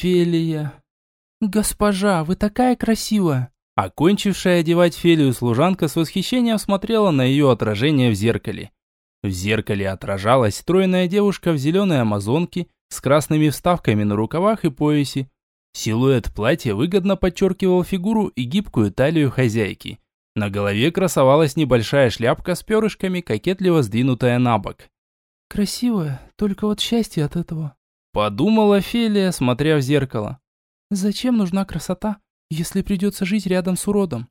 Фелия. Госпожа, вы такая красивая. Окончившая одевать Фелию служанка с восхищением смотрела на ее отражение в зеркале. В зеркале отражалась стройная девушка в зеленой амазонке с красными вставками на рукавах и поясе. Силуэт платья выгодно подчеркивал фигуру и гибкую талию хозяйки. На голове красовалась небольшая шляпка с перышками, кокетливо сдвинутая на бок. «Красивая, только вот счастье от этого», – подумала Фелия, смотря в зеркало. «Зачем нужна красота, если придется жить рядом с уродом?»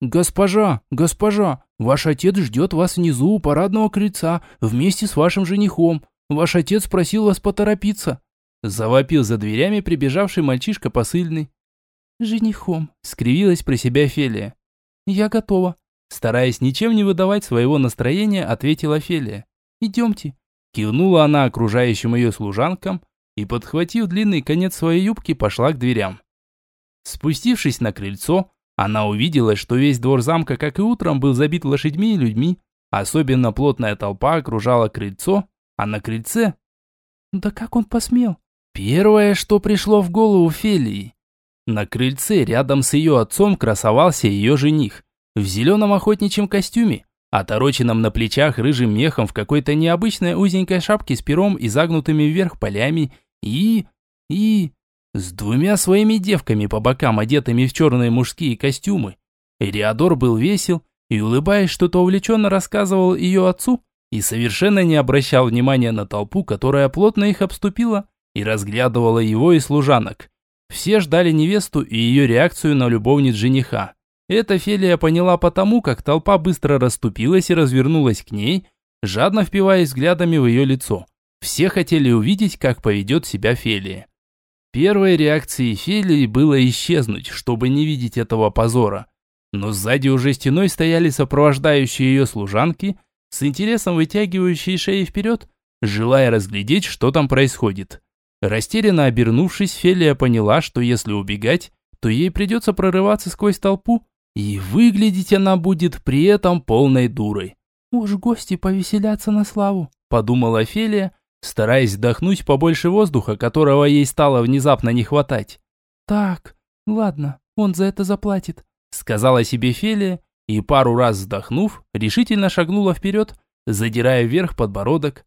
«Госпожа, госпожа, ваш отец ждет вас внизу у парадного крыльца вместе с вашим женихом. Ваш отец просил вас поторопиться». Завопил за дверями прибежавший мальчишка посыльный. «Женихом», — скривилась про себя Фелия. «Я готова», — стараясь ничем не выдавать своего настроения, ответила Фелия. «Идемте». Кивнула она окружающим ее служанкам и, подхватив длинный конец своей юбки, пошла к дверям. Спустившись на крыльцо, она увидела, что весь двор замка, как и утром, был забит лошадьми и людьми. Особенно плотная толпа окружала крыльцо, а на крыльце... Да как он посмел? Первое, что пришло в голову Фелии. На крыльце рядом с ее отцом красовался ее жених. В зеленом охотничьем костюме, отороченном на плечах рыжим мехом в какой-то необычной узенькой шапке с пером и загнутыми вверх полями и... и... с двумя своими девками по бокам, одетыми в черные мужские костюмы. Эриадор был весел и, улыбаясь, что-то увлеченно рассказывал ее отцу и совершенно не обращал внимания на толпу, которая плотно их обступила и разглядывала его и служанок. Все ждали невесту и ее реакцию на любовниц жениха. Это Фелия поняла потому, как толпа быстро расступилась и развернулась к ней, жадно впиваясь взглядами в ее лицо. Все хотели увидеть, как поведет себя Фелия. Первой реакцией Фелии было исчезнуть, чтобы не видеть этого позора. Но сзади уже стеной стояли сопровождающие ее служанки, с интересом вытягивающие шеи вперед, желая разглядеть, что там происходит. Растерянно обернувшись, Фелия поняла, что если убегать, то ей придется прорываться сквозь толпу, и выглядеть она будет при этом полной дурой. «Уж гости повеселятся на славу», – подумала Фелия, стараясь вдохнуть побольше воздуха, которого ей стало внезапно не хватать. «Так, ладно, он за это заплатит», – сказала себе Фелия, и пару раз вздохнув, решительно шагнула вперед, задирая вверх подбородок.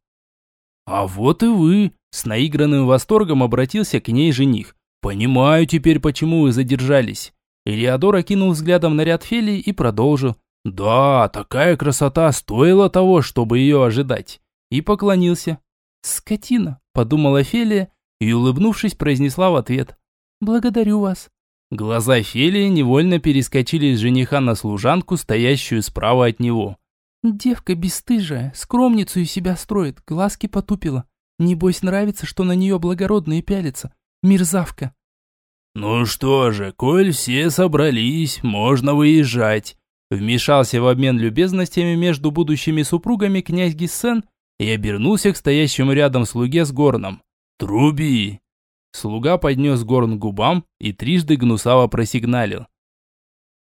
«А вот и вы!» – с наигранным восторгом обратился к ней жених. «Понимаю теперь, почему вы задержались». Ириадор окинул взглядом наряд Фелии и продолжил. «Да, такая красота стоила того, чтобы ее ожидать». И поклонился. «Скотина», – подумала Фелия и, улыбнувшись, произнесла в ответ. «Благодарю вас». Глаза Фелии невольно перескочили с жениха на служанку, стоящую справа от него. «Девка бесстыжая, скромницу из себя строит, глазки потупила. Небось нравится, что на нее благородные пялятся. Мерзавка». «Ну что же, коль все собрались, можно выезжать». Вмешался в обмен любезностями между будущими супругами князь Гиссен и обернулся к стоящему рядом слуге с горном. «Труби!» Слуга поднес горн к губам и трижды гнусаво просигналил.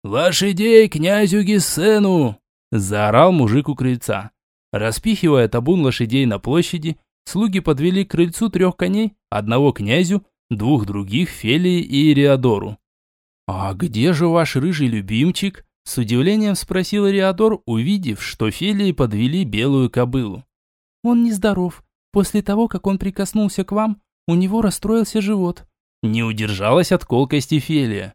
«Лошадей князю Гиссену!» Заорал мужик у крыльца. Распихивая табун лошадей на площади, слуги подвели к крыльцу трех коней, одного князю, двух других Фелии и Ириадору. «А где же ваш рыжий любимчик?» С удивлением спросил Ириадор, увидев, что Фелии подвели белую кобылу. «Он нездоров. После того, как он прикоснулся к вам, у него расстроился живот». Не удержалась от колкости Фелия.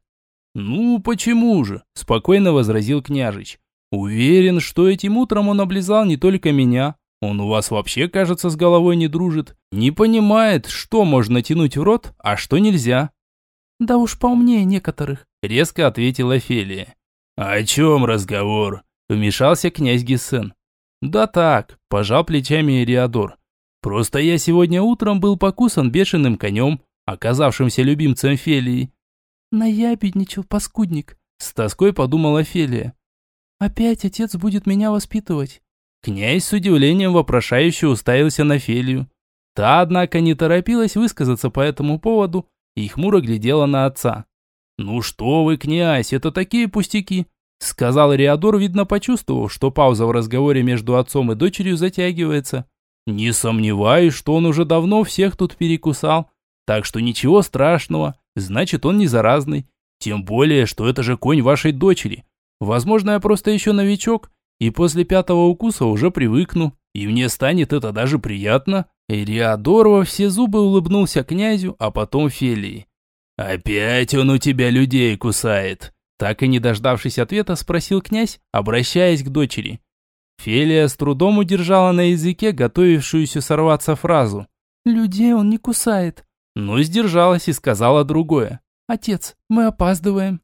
«Ну, почему же?» – спокойно возразил княжич. «Уверен, что этим утром он облизал не только меня, он у вас вообще, кажется, с головой не дружит. Не понимает, что можно тянуть в рот, а что нельзя. Да уж поумнее некоторых, резко ответила Фелия. О чем разговор? Вмешался князь Гессен. Да так, пожал плечами Эриадор. Просто я сегодня утром был покусан бешеным конем, оказавшимся любимцем Фелии. Наябедничал паскудник, с тоской подумала Фелия. Опять отец будет меня воспитывать. Князь с удивлением вопрошающе уставился на Фелию. Та, однако, не торопилась высказаться по этому поводу и хмуро глядела на отца. «Ну что вы, князь, это такие пустяки!» Сказал Риадор, видно почувствовав, что пауза в разговоре между отцом и дочерью затягивается. «Не сомневаюсь, что он уже давно всех тут перекусал. Так что ничего страшного, значит он не заразный. Тем более, что это же конь вашей дочери. Возможно, я просто еще новичок, и после пятого укуса уже привыкну, и мне станет это даже приятно». Эриадор во все зубы улыбнулся князю, а потом Фелии. «Опять он у тебя людей кусает?» Так и не дождавшись ответа, спросил князь, обращаясь к дочери. Фелия с трудом удержала на языке готовившуюся сорваться фразу. «Людей он не кусает». Но сдержалась и сказала другое. «Отец, мы опаздываем».